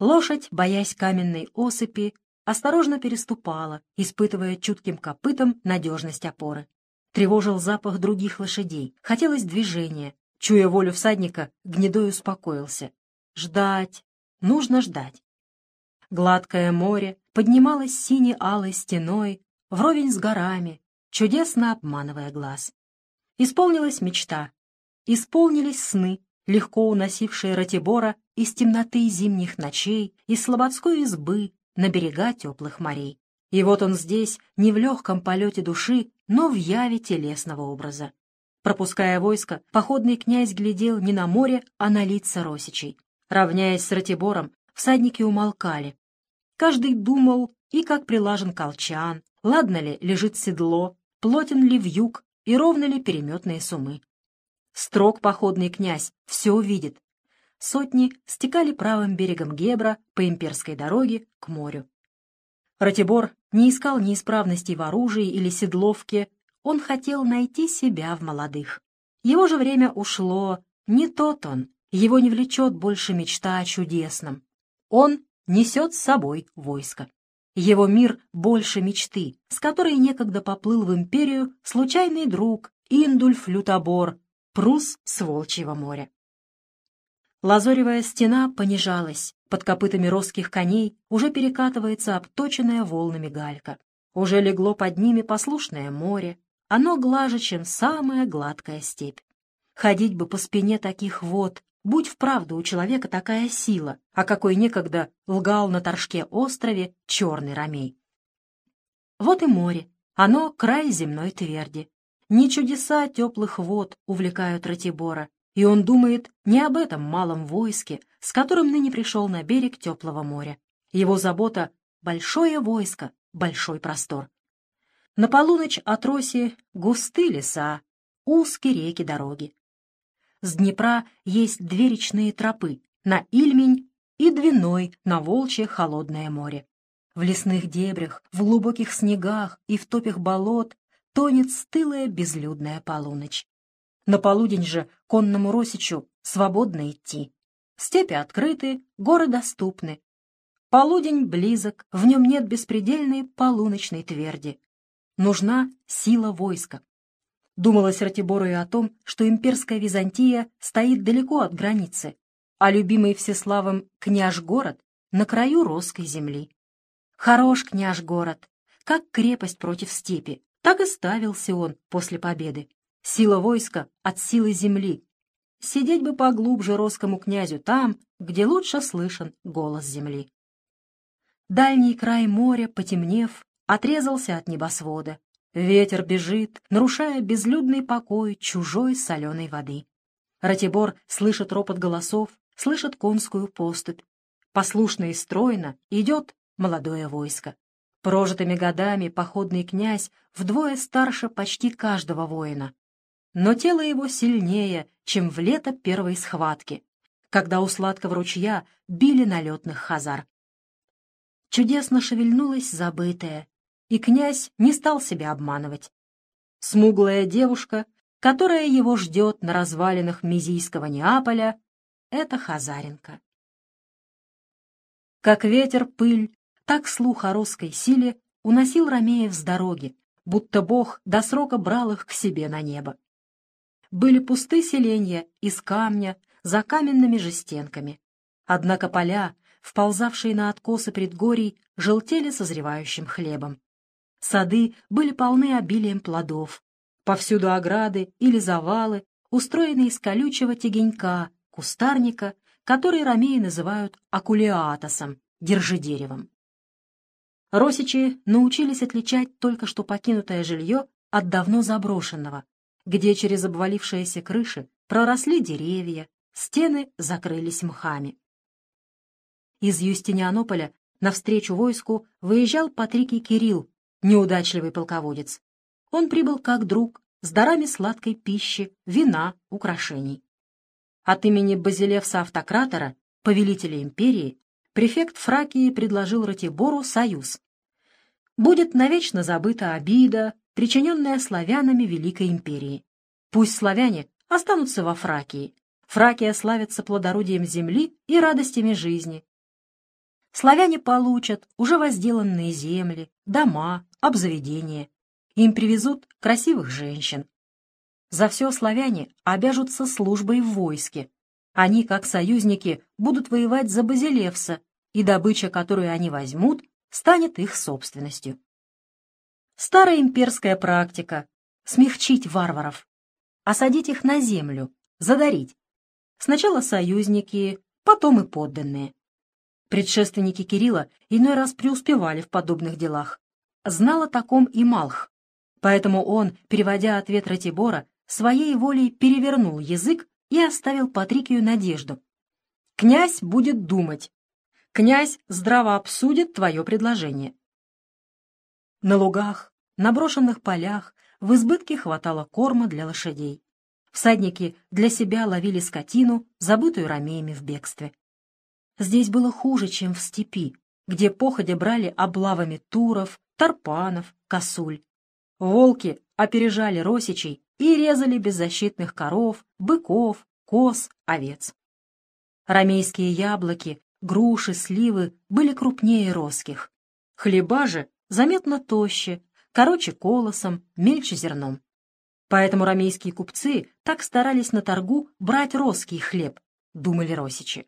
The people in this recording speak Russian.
Лошадь, боясь каменной осыпи, осторожно переступала, испытывая чутким копытом надежность опоры. Тревожил запах других лошадей, хотелось движения. Чуя волю всадника, гнедой успокоился. Ждать, нужно ждать. Гладкое море поднималось синей-алой стеной, вровень с горами, чудесно обманывая глаз. Исполнилась мечта, исполнились сны, легко уносившие Ратибора из темноты зимних ночей, из слободской избы на берега теплых морей. И вот он здесь, не в легком полете души, но в яве телесного образа. Пропуская войско, походный князь глядел не на море, а на лица росичей. Равняясь с Ратибором, всадники умолкали. Каждый думал, и как прилажен колчан, ладно ли лежит седло, плотен ли вьюг и ровны ли переметные сумы. Строг походный князь все видит. Сотни стекали правым берегом Гебра по имперской дороге к морю. Ратибор не искал неисправностей в оружии или седловке, он хотел найти себя в молодых. Его же время ушло, не тот он, его не влечет больше мечта о чудесном. Он несет с собой войско. Его мир больше мечты, с которой некогда поплыл в империю случайный друг Индульф Лютобор, прус с Волчьего моря. Лазоревая стена понижалась, под копытами росских коней уже перекатывается обточенная волнами галька. Уже легло под ними послушное море, оно глаже, чем самая гладкая степь. Ходить бы по спине таких вод, Будь вправду у человека такая сила, о какой некогда лгал на Торжке острове черный ромей. Вот и море, оно край земной тверди. Не чудеса теплых вод увлекают Ратибора, и он думает не об этом малом войске, с которым ныне пришел на берег теплого моря. Его забота — большое войско, большой простор. На полуночь от Роси густы леса, узкие реки-дороги. С Днепра есть две речные тропы на Ильмень и Двиной на Волчье холодное море. В лесных дебрях, в глубоких снегах и в топях болот тонет стылая безлюдная полуночь. На полудень же конному Росичу свободно идти. Степи открыты, горы доступны. Полудень близок, в нем нет беспредельной полуночной тверди. Нужна сила войска, Думалось Ратибору и о том, что имперская Византия стоит далеко от границы, а любимый Всеславом княж-город на краю Росской земли. Хорош княж-город, как крепость против степи, так и ставился он после победы. Сила войска от силы земли. Сидеть бы поглубже росскому князю там, где лучше слышен голос земли. Дальний край моря, потемнев, отрезался от небосвода, Ветер бежит, нарушая безлюдный покой чужой соленой воды. Ратибор слышит ропот голосов, слышит конскую поступь. Послушно и стройно идет молодое войско. Прожитыми годами походный князь вдвое старше почти каждого воина. Но тело его сильнее, чем в лето первой схватки, когда у сладкого ручья били налетных хазар. Чудесно шевельнулось забытое, и князь не стал себя обманывать. Смуглая девушка, которая его ждет на развалинах Мизийского Неаполя, — это Хазаренко. Как ветер пыль, так слух о русской силе уносил Ромеев с дороги, будто Бог до срока брал их к себе на небо. Были пусты селенья из камня за каменными же стенками. Однако поля, вползавшие на откосы предгорий, желтели созревающим хлебом. Сады были полны обилием плодов. Повсюду ограды или завалы, устроенные из колючего тягенька, кустарника, который ромеи называют акулеатосом, держидеревом. Росичи научились отличать только что покинутое жилье от давно заброшенного, где через обвалившиеся крыши проросли деревья, стены закрылись мхами. Из Юстинианополя навстречу войску выезжал Патрикий Кирилл неудачливый полководец. Он прибыл как друг, с дарами сладкой пищи, вина, украшений. От имени Базилевса-автократора, повелителя империи, префект Фракии предложил Ратибору союз. Будет навечно забыта обида, причиненная славянами Великой империи. Пусть славяне останутся во Фракии. Фракия славится плодородием земли и радостями жизни. славяне получат уже возделанные земли, дома, обзаведения. Им привезут красивых женщин. За все славяне обяжутся службой в войске. Они, как союзники, будут воевать за Базилевса, и добыча, которую они возьмут, станет их собственностью. Старая имперская практика — смягчить варваров, осадить их на землю, задарить. Сначала союзники, потом и подданные. Предшественники Кирилла иной раз преуспевали в подобных делах. Знал о таком и Малх. Поэтому он, переводя ответ Ратибора, своей волей перевернул язык и оставил Патрикию надежду. «Князь будет думать. Князь здраво обсудит твое предложение». На лугах, на брошенных полях в избытке хватало корма для лошадей. Всадники для себя ловили скотину, забытую ромеями в бегстве. Здесь было хуже, чем в степи, где походя брали облавами туров, тарпанов, косуль. Волки опережали росичей и резали беззащитных коров, быков, коз, овец. Ромейские яблоки, груши, сливы были крупнее роских. Хлеба же заметно тоще, короче колосом, мельче зерном. Поэтому ромейские купцы так старались на торгу брать роский хлеб, думали росичи.